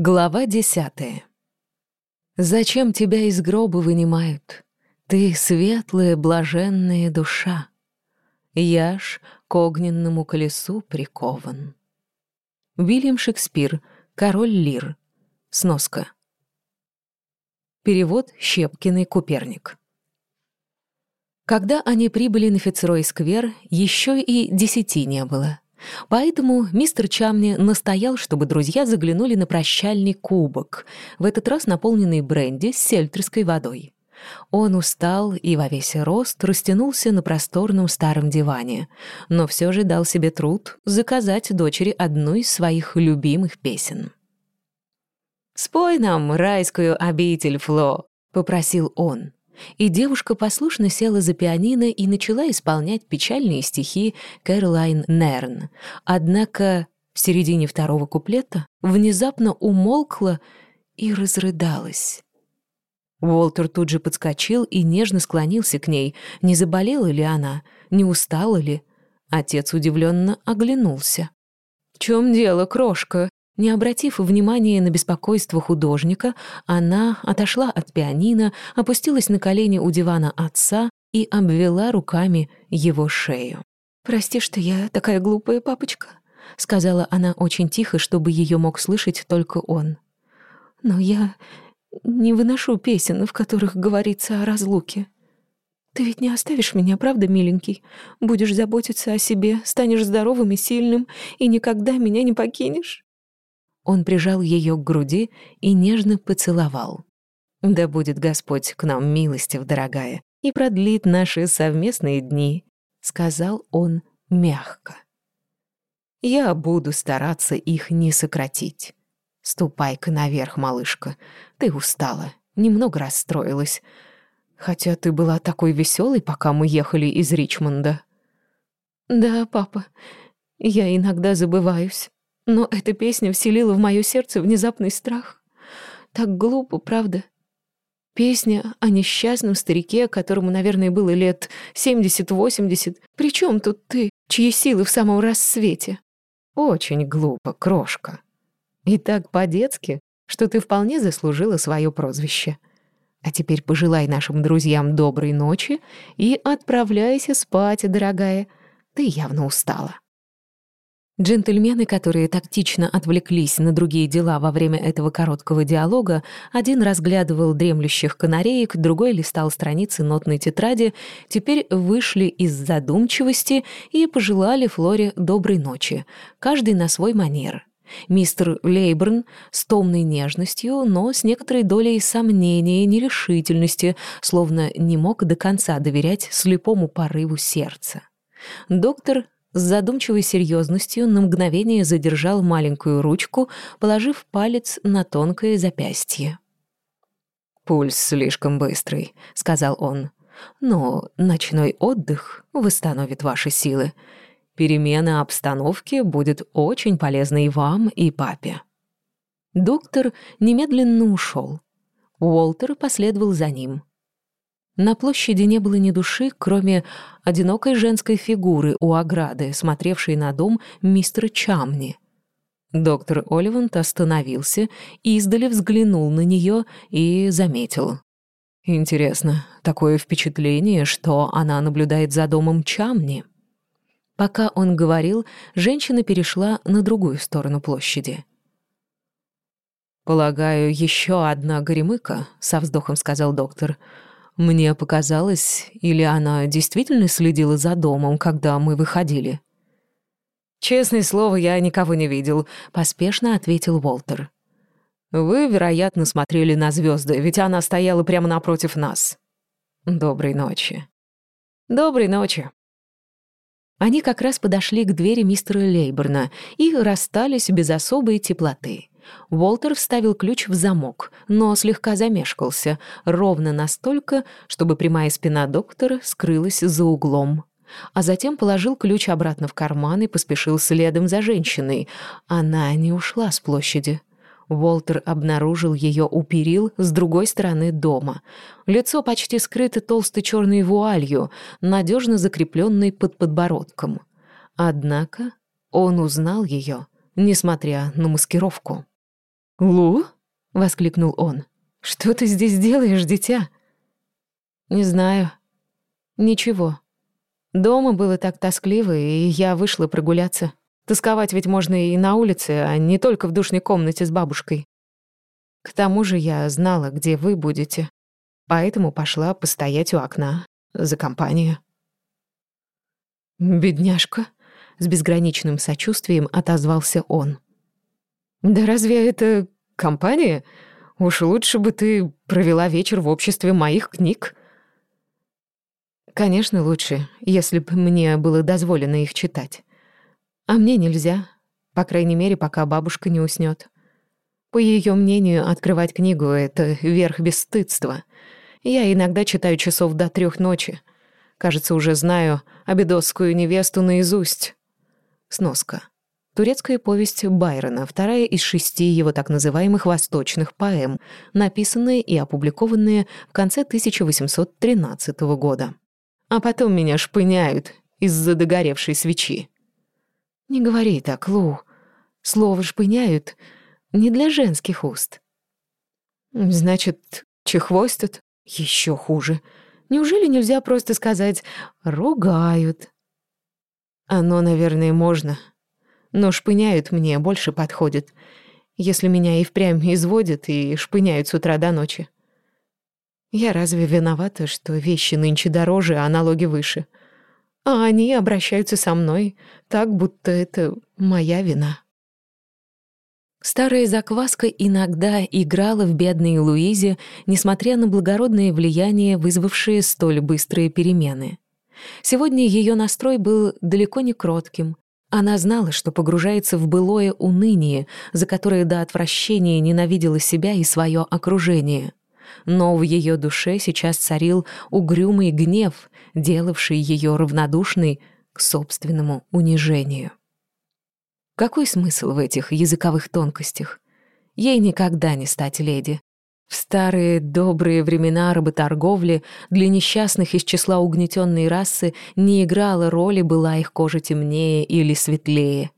Глава десятая. Зачем тебя из гроба вынимают? Ты светлая, блаженная душа. Я ж к огненному колесу прикован. Вильям Шекспир, Король Лир. Сноска. Перевод Щепкиный Куперник. Когда они прибыли на Фицрой-сквер, еще и десяти не было — Поэтому мистер Чамни настоял, чтобы друзья заглянули на прощальный кубок, в этот раз наполненный бренди с сельтерской водой. Он устал и во весь рост растянулся на просторном старом диване, но все же дал себе труд заказать дочери одну из своих любимых песен. «Спой нам райскую обитель, Фло», — попросил он и девушка послушно села за пианино и начала исполнять печальные стихи Кэролайн Нерн. Однако в середине второго куплета внезапно умолкла и разрыдалась. Уолтер тут же подскочил и нежно склонился к ней. Не заболела ли она? Не устала ли? Отец удивленно оглянулся. «В чем дело, крошка?» Не обратив внимания на беспокойство художника, она отошла от пианино, опустилась на колени у дивана отца и обвела руками его шею. «Прости, что я такая глупая, папочка», — сказала она очень тихо, чтобы ее мог слышать только он. «Но я не выношу песен, в которых говорится о разлуке. Ты ведь не оставишь меня, правда, миленький? Будешь заботиться о себе, станешь здоровым и сильным, и никогда меня не покинешь?» Он прижал ее к груди и нежно поцеловал. «Да будет Господь к нам милостив, дорогая, и продлит наши совместные дни», — сказал он мягко. «Я буду стараться их не сократить. Ступай-ка наверх, малышка. Ты устала, немного расстроилась. Хотя ты была такой веселой, пока мы ехали из Ричмонда». «Да, папа, я иногда забываюсь». Но эта песня вселила в мое сердце внезапный страх. Так глупо, правда? Песня о несчастном старике, которому, наверное, было лет 70-80. Причем тут ты, чьи силы в самом рассвете? Очень глупо, крошка. И так по-детски, что ты вполне заслужила свое прозвище. А теперь пожелай нашим друзьям доброй ночи и отправляйся спать, дорогая. Ты явно устала. Джентльмены, которые тактично отвлеклись на другие дела во время этого короткого диалога, один разглядывал дремлющих канареек, другой листал страницы нотной тетради, теперь вышли из задумчивости и пожелали Флоре доброй ночи, каждый на свой манер. Мистер Лейберн с томной нежностью, но с некоторой долей сомнения и нерешительности, словно не мог до конца доверять слепому порыву сердца. Доктор с задумчивой серьезностью на мгновение задержал маленькую ручку, положив палец на тонкое запястье. «Пульс слишком быстрый», — сказал он. «Но ночной отдых восстановит ваши силы. Перемена обстановки будет очень полезной и вам, и папе». Доктор немедленно ушел. Уолтер последовал за ним — на площади не было ни души, кроме одинокой женской фигуры у ограды, смотревшей на дом мистера Чамни. Доктор Оливант остановился, издали взглянул на нее и заметил. «Интересно, такое впечатление, что она наблюдает за домом Чамни». Пока он говорил, женщина перешла на другую сторону площади. «Полагаю, еще одна горемыка», — со вздохом сказал доктор, — мне показалось, или она действительно следила за домом, когда мы выходили? «Честное слово, я никого не видел», — поспешно ответил Уолтер. «Вы, вероятно, смотрели на звезды, ведь она стояла прямо напротив нас. Доброй ночи». «Доброй ночи». Они как раз подошли к двери мистера Лейберна и расстались без особой теплоты. Уолтер вставил ключ в замок, но слегка замешкался, ровно настолько, чтобы прямая спина доктора скрылась за углом. А затем положил ключ обратно в карман и поспешил следом за женщиной. Она не ушла с площади. Уолтер обнаружил ее у перил с другой стороны дома. Лицо почти скрыто толстой черной вуалью, надежно закрепленной под подбородком. Однако он узнал ее, несмотря на маскировку. «Лу?» — воскликнул он. «Что ты здесь делаешь, дитя?» «Не знаю. Ничего. Дома было так тоскливо, и я вышла прогуляться. Тосковать ведь можно и на улице, а не только в душной комнате с бабушкой. К тому же я знала, где вы будете, поэтому пошла постоять у окна за компанию». «Бедняжка», — с безграничным сочувствием отозвался он. «Да разве это компания? Уж лучше бы ты провела вечер в обществе моих книг». «Конечно, лучше, если бы мне было дозволено их читать. А мне нельзя, по крайней мере, пока бабушка не уснёт. По её мнению, открывать книгу — это верх бесстыдства. Я иногда читаю часов до трёх ночи. Кажется, уже знаю обедосскую невесту наизусть». Сноска. Турецкая повесть Байрона, вторая из шести его так называемых «восточных поэм», написанная и опубликованная в конце 1813 года. А потом меня шпыняют из-за догоревшей свечи. Не говори так, Лу. Слово «шпыняют» не для женских уст. Значит, чехвостят? Еще хуже. Неужели нельзя просто сказать «ругают»? Оно, наверное, можно. Но шпыняют мне больше подходит, если меня и впрямь изводят и шпыняют с утра до ночи. Я разве виновата, что вещи нынче дороже, а налоги выше? А они обращаются со мной так, будто это моя вина. Старая закваска иногда играла в бедной Луизе, несмотря на благородное влияние, вызвавшее столь быстрые перемены. Сегодня ее настрой был далеко не кротким. Она знала, что погружается в былое уныние, за которое до отвращения ненавидела себя и свое окружение. Но в ее душе сейчас царил угрюмый гнев, делавший ее равнодушной к собственному унижению. Какой смысл в этих языковых тонкостях? Ей никогда не стать леди. В старые добрые времена работорговли для несчастных из числа угнетенной расы не играла роли, была их кожа темнее или светлее.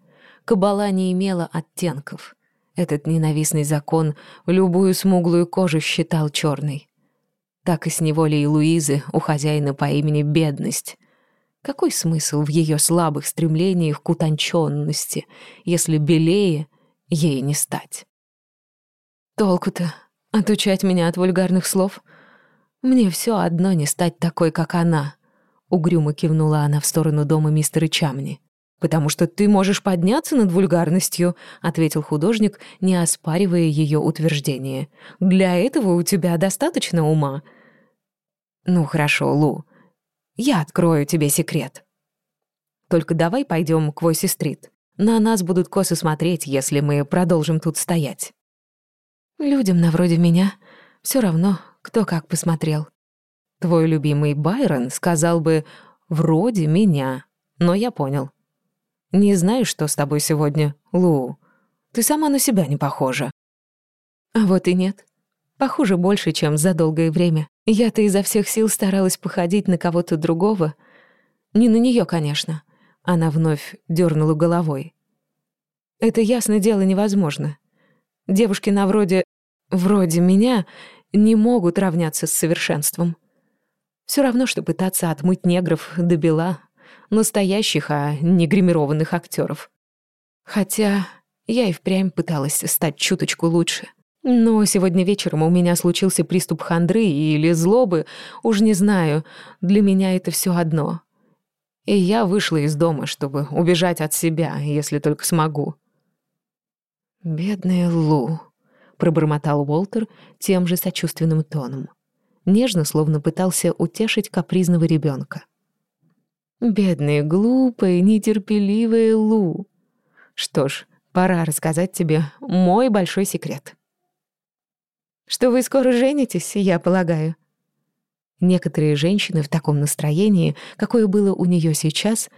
Кабала не имела оттенков. Этот ненавистный закон любую смуглую кожу считал черной. Так и с неволей Луизы у хозяина по имени Бедность. Какой смысл в ее слабых стремлениях к утонченности, если белее ей не стать? Толку-то Отучать меня от вульгарных слов? Мне все одно не стать такой, как она. Угрюмо кивнула она в сторону дома мистера Чамни. «Потому что ты можешь подняться над вульгарностью», — ответил художник, не оспаривая ее утверждение. «Для этого у тебя достаточно ума». «Ну хорошо, Лу, я открою тебе секрет. Только давай пойдем к Войси-стрит. На нас будут косо смотреть, если мы продолжим тут стоять». Людям на вроде меня все равно, кто как посмотрел. Твой любимый Байрон сказал бы «вроде меня», но я понял. Не знаю, что с тобой сегодня, Лу. Ты сама на себя не похожа. А вот и нет. Похоже больше, чем за долгое время. Я-то изо всех сил старалась походить на кого-то другого. Не на нее, конечно. Она вновь дернула головой. Это ясно дело невозможно. Девушки на вроде вроде меня не могут равняться с совершенством. Все равно, что пытаться отмыть негров до бела, настоящих, а не гримированных актеров. Хотя я и впрямь пыталась стать чуточку лучше. Но сегодня вечером у меня случился приступ хандры или злобы, уж не знаю, для меня это все одно. И я вышла из дома, чтобы убежать от себя, если только смогу. Бедная Лу пробормотал Уолтер тем же сочувственным тоном. Нежно, словно пытался утешить капризного ребенка. «Бедная, глупая, нетерпеливая Лу. Что ж, пора рассказать тебе мой большой секрет». «Что вы скоро женитесь, я полагаю?» Некоторые женщины в таком настроении, какое было у нее сейчас,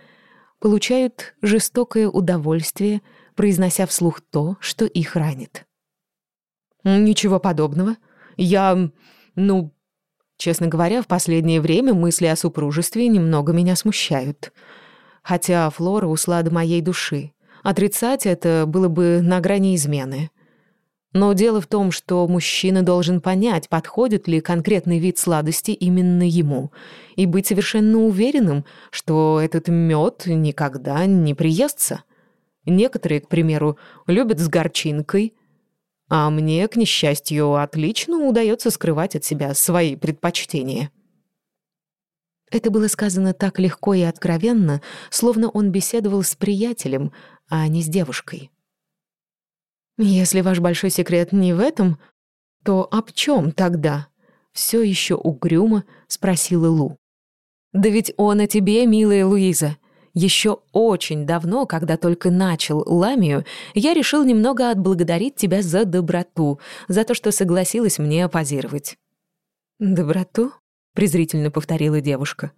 получают жестокое удовольствие, произнося вслух то, что их ранит. «Ничего подобного. Я... ну...» Честно говоря, в последнее время мысли о супружестве немного меня смущают. Хотя Флора услада моей души. Отрицать это было бы на грани измены. Но дело в том, что мужчина должен понять, подходит ли конкретный вид сладости именно ему, и быть совершенно уверенным, что этот мед никогда не приестся. Некоторые, к примеру, любят с горчинкой, а мне, к несчастью, отлично удается скрывать от себя свои предпочтения. Это было сказано так легко и откровенно, словно он беседовал с приятелем, а не с девушкой. «Если ваш большой секрет не в этом, то об чем тогда?» Все еще угрюмо спросила Лу. «Да ведь он о тебе, милая Луиза. Еще очень давно, когда только начал Ламию, я решил немного отблагодарить тебя за доброту, за то, что согласилась мне позировать». «Доброту?» — презрительно повторила девушка.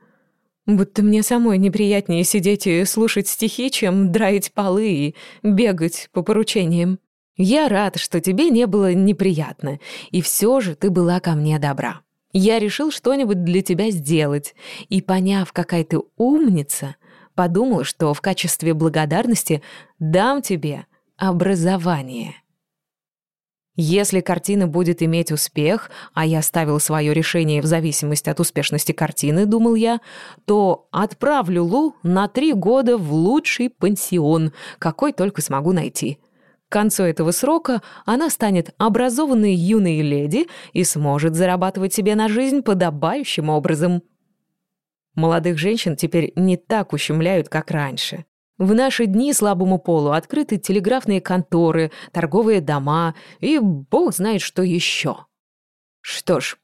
«Будто мне самой неприятнее сидеть и слушать стихи, чем драить полы и бегать по поручениям». Я рад, что тебе не было неприятно, и все же ты была ко мне добра. Я решил что-нибудь для тебя сделать, и, поняв, какая ты умница, подумал, что в качестве благодарности дам тебе образование. Если картина будет иметь успех, а я ставил свое решение в зависимости от успешности картины, думал я, то отправлю Лу на три года в лучший пансион, какой только смогу найти. К концу этого срока она станет образованной юной леди и сможет зарабатывать себе на жизнь подобающим образом. Молодых женщин теперь не так ущемляют, как раньше. В наши дни слабому полу открыты телеграфные конторы, торговые дома и бог знает что еще. Что ж,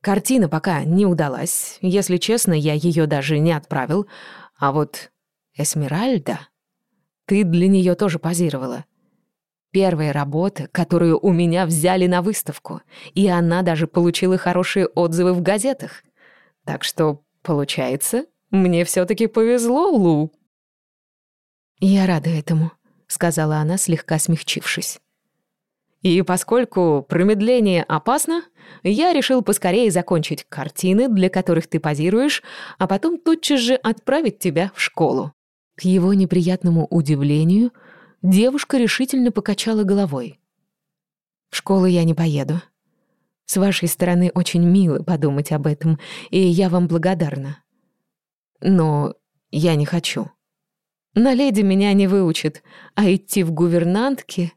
картина пока не удалась. Если честно, я ее даже не отправил. А вот Эсмеральда... Ты для нее тоже позировала. Первая работа, которую у меня взяли на выставку, и она даже получила хорошие отзывы в газетах. Так что, получается, мне все таки повезло, Лу. «Я рада этому», — сказала она, слегка смягчившись. «И поскольку промедление опасно, я решил поскорее закончить картины, для которых ты позируешь, а потом тотчас же отправить тебя в школу». К его неприятному удивлению — Девушка решительно покачала головой. «В школу я не поеду. С вашей стороны очень мило подумать об этом, и я вам благодарна. Но я не хочу. На леди меня не выучат, а идти в гувернантки...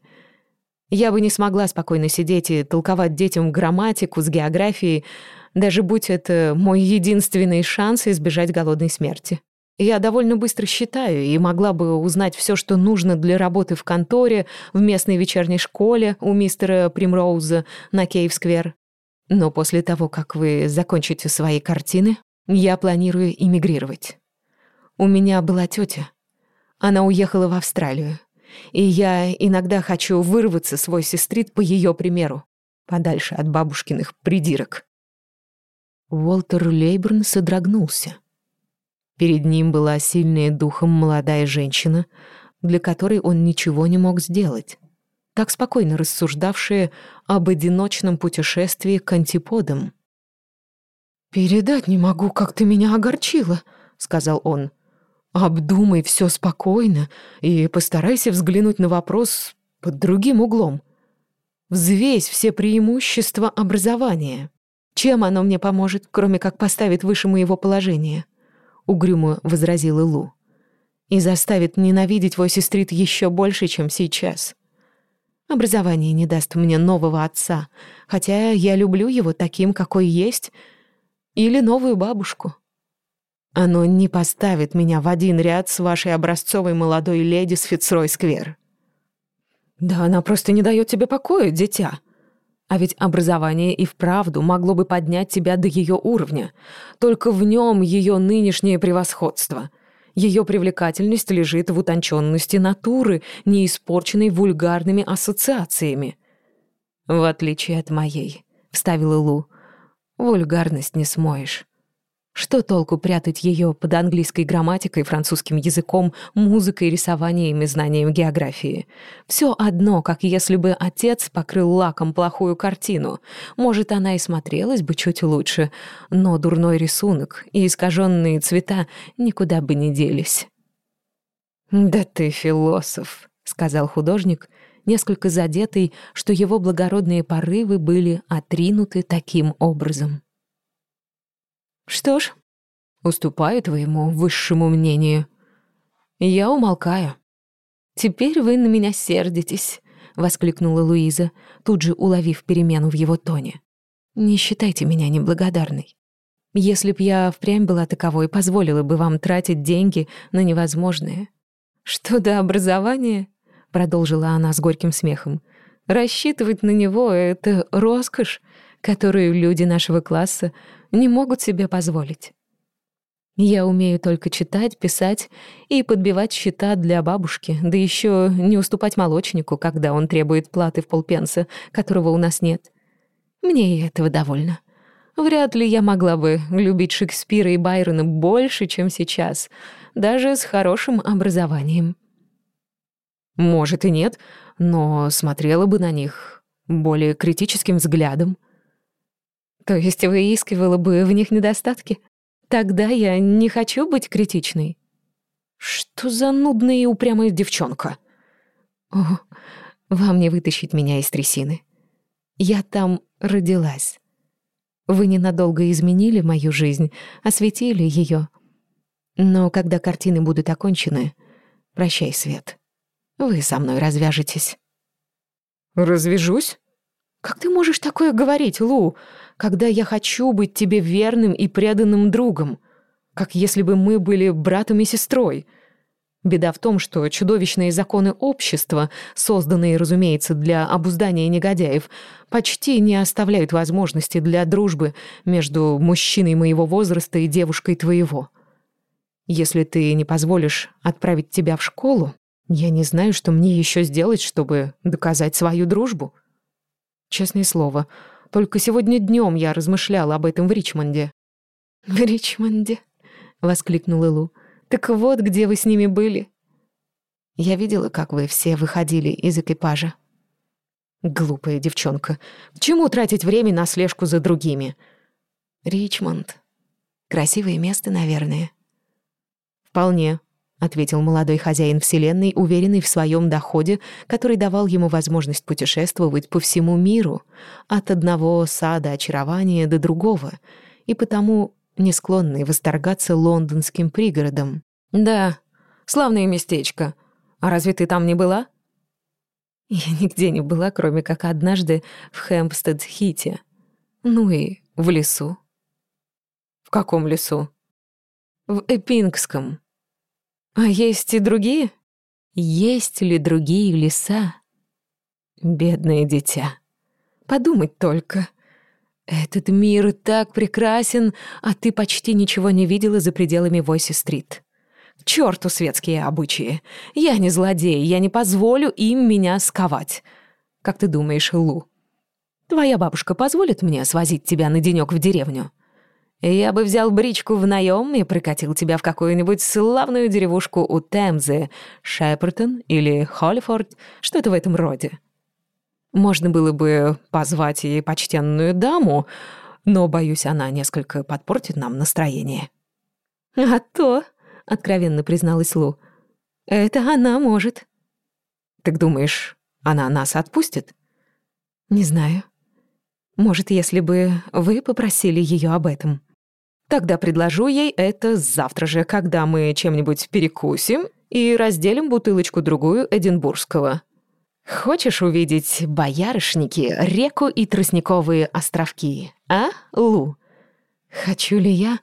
Я бы не смогла спокойно сидеть и толковать детям грамматику с географией, даже будь это мой единственный шанс избежать голодной смерти. Я довольно быстро считаю и могла бы узнать все, что нужно для работы в конторе, в местной вечерней школе у мистера Примроуза на Кейв-сквер. Но после того, как вы закончите свои картины, я планирую эмигрировать. У меня была тетя. Она уехала в Австралию. И я иногда хочу вырваться свой сестрит по ее примеру, подальше от бабушкиных придирок. Уолтер Лейберн содрогнулся. Перед ним была сильная духом молодая женщина, для которой он ничего не мог сделать, так спокойно рассуждавшая об одиночном путешествии к антиподам. «Передать не могу, как ты меня огорчила», — сказал он. «Обдумай все спокойно и постарайся взглянуть на вопрос под другим углом. Взвесь все преимущества образования. Чем оно мне поможет, кроме как поставить выше моего положения?» Угрюмо возразила Лу. «И заставит ненавидеть твой сестрит еще больше, чем сейчас. Образование не даст мне нового отца, хотя я люблю его таким, какой есть, или новую бабушку. Оно не поставит меня в один ряд с вашей образцовой молодой леди с Фицрой-сквер». «Да она просто не дает тебе покоя, дитя», а ведь образование и вправду могло бы поднять тебя до ее уровня. Только в нем ее нынешнее превосходство. Ее привлекательность лежит в утонченности натуры, не испорченной вульгарными ассоциациями. «В отличие от моей», — вставила Лу, — «вульгарность не смоешь. Что толку прятать ее под английской грамматикой, французским языком, музыкой, рисованием и знанием географии? Все одно, как если бы отец покрыл лаком плохую картину. Может, она и смотрелась бы чуть лучше, но дурной рисунок и искаженные цвета никуда бы не делись. «Да ты философ», — сказал художник, несколько задетый, что его благородные порывы были отринуты таким образом. «Что ж, уступаю твоему высшему мнению. Я умолкаю. Теперь вы на меня сердитесь», — воскликнула Луиза, тут же уловив перемену в его тоне. «Не считайте меня неблагодарной. Если б я впрямь была таковой, позволила бы вам тратить деньги на невозможное. Что до образования, продолжила она с горьким смехом, рассчитывать на него — это роскошь, которую люди нашего класса не могут себе позволить. Я умею только читать, писать и подбивать счета для бабушки, да еще не уступать молочнику, когда он требует платы в полпенса, которого у нас нет. Мне и этого довольно. Вряд ли я могла бы любить Шекспира и Байрона больше, чем сейчас, даже с хорошим образованием. Может и нет, но смотрела бы на них более критическим взглядом. То есть выискивала бы в них недостатки? Тогда я не хочу быть критичной. Что за нудная и упрямая девчонка? О, вам не вытащить меня из трясины. Я там родилась. Вы ненадолго изменили мою жизнь, осветили ее. Но когда картины будут окончены, прощай, Свет. Вы со мной развяжетесь. Развяжусь? Как ты можешь такое говорить, Лу, когда я хочу быть тебе верным и преданным другом, как если бы мы были братом и сестрой? Беда в том, что чудовищные законы общества, созданные, разумеется, для обуздания негодяев, почти не оставляют возможности для дружбы между мужчиной моего возраста и девушкой твоего. Если ты не позволишь отправить тебя в школу, я не знаю, что мне еще сделать, чтобы доказать свою дружбу. Честное слово, только сегодня днем я размышляла об этом в Ричмонде. «В Ричмонде?» — воскликнула Лу. Так вот, где вы с ними были. Я видела, как вы все выходили из экипажа. Глупая девчонка. К чему тратить время на слежку за другими? Ричмонд. Красивое место, наверное. Вполне, ответил молодой хозяин вселенной, уверенный в своем доходе, который давал ему возможность путешествовать по всему миру, от одного сада очарования до другого, и потому не склонный восторгаться лондонским пригородом. «Да, славное местечко. А разве ты там не была?» Я нигде не была, кроме как однажды в Хэмпстед-Хите. Ну и в лесу. В каком лесу? В Эпингском. А есть и другие? Есть ли другие леса? Бедное дитя. Подумать только. «Этот мир так прекрасен, а ты почти ничего не видела за пределами Войси-стрит. К черту светские обычаи. Я не злодей, я не позволю им меня сковать. Как ты думаешь, Лу? Твоя бабушка позволит мне свозить тебя на денёк в деревню? Я бы взял бричку в наем и прикатил тебя в какую-нибудь славную деревушку у Темзы, Шепертон или Холлифорд, что-то в этом роде. Можно было бы позвать ей почтенную даму, но, боюсь, она несколько подпортит нам настроение». «А то», — откровенно призналась Лу, — «это она может». «Так думаешь, она нас отпустит?» «Не знаю. Может, если бы вы попросили ее об этом». «Тогда предложу ей это завтра же, когда мы чем-нибудь перекусим и разделим бутылочку-другую Эдинбургского». Хочешь увидеть боярышники, реку и тростниковые островки, а, Лу? Хочу ли я?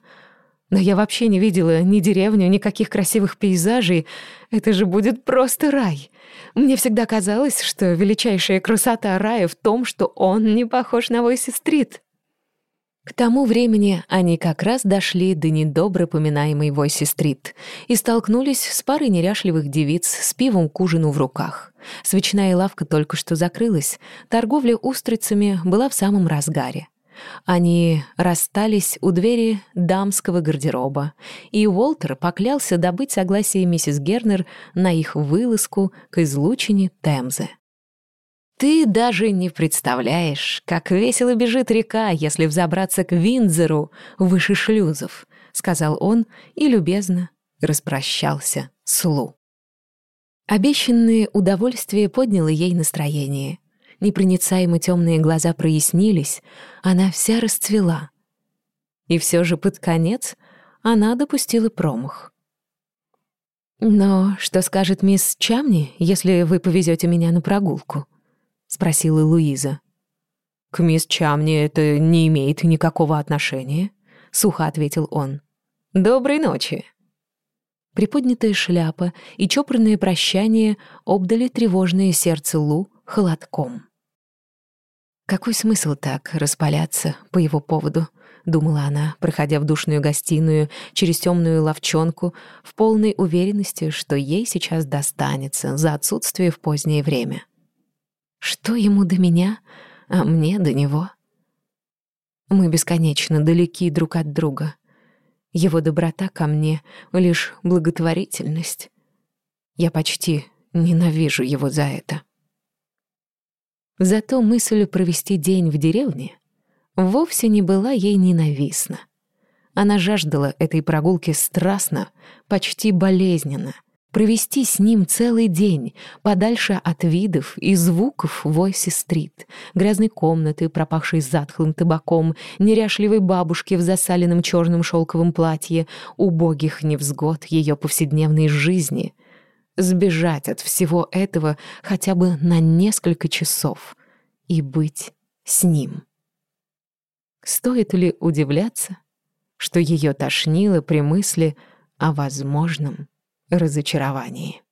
Но я вообще не видела ни деревню, никаких красивых пейзажей. Это же будет просто рай. Мне всегда казалось, что величайшая красота рая в том, что он не похож на Войси-стрит. К тому времени они как раз дошли до недобро поминаемой Войси-стрит и столкнулись с парой неряшливых девиц с пивом к ужину в руках. Свечная лавка только что закрылась, торговля устрицами была в самом разгаре. Они расстались у двери дамского гардероба, и Уолтер поклялся добыть согласие миссис Гернер на их вылазку к излучине Темзы. Ты даже не представляешь, как весело бежит река, если взобраться к Виндзору выше шлюзов, сказал он и любезно распрощался с Лу. Обещанное удовольствие подняло ей настроение. Непроницаемо темные глаза прояснились, она вся расцвела. И все же под конец она допустила промах. «Но что скажет мисс Чамни, если вы повезете меня на прогулку?» — спросила Луиза. «К мисс Чамни это не имеет никакого отношения», — сухо ответил он. «Доброй ночи». Приподнятая шляпа и чопорное прощание обдали тревожное сердце Лу холодком. «Какой смысл так распаляться по его поводу?» — думала она, проходя в душную гостиную через темную ловчонку, в полной уверенности, что ей сейчас достанется за отсутствие в позднее время. «Что ему до меня, а мне до него?» Мы бесконечно далеки друг от друга — его доброта ко мне — лишь благотворительность. Я почти ненавижу его за это. Зато мысль провести день в деревне вовсе не была ей ненавистна. Она жаждала этой прогулки страстно, почти болезненно — провести с ним целый день, подальше от видов и звуков Войси-стрит, грязной комнаты, пропахшей затхлым табаком, неряшливой бабушки в засаленном черном шелковом платье, убогих невзгод ее повседневной жизни. Сбежать от всего этого хотя бы на несколько часов и быть с ним. Стоит ли удивляться, что ее тошнило при мысли о возможном разочаровании.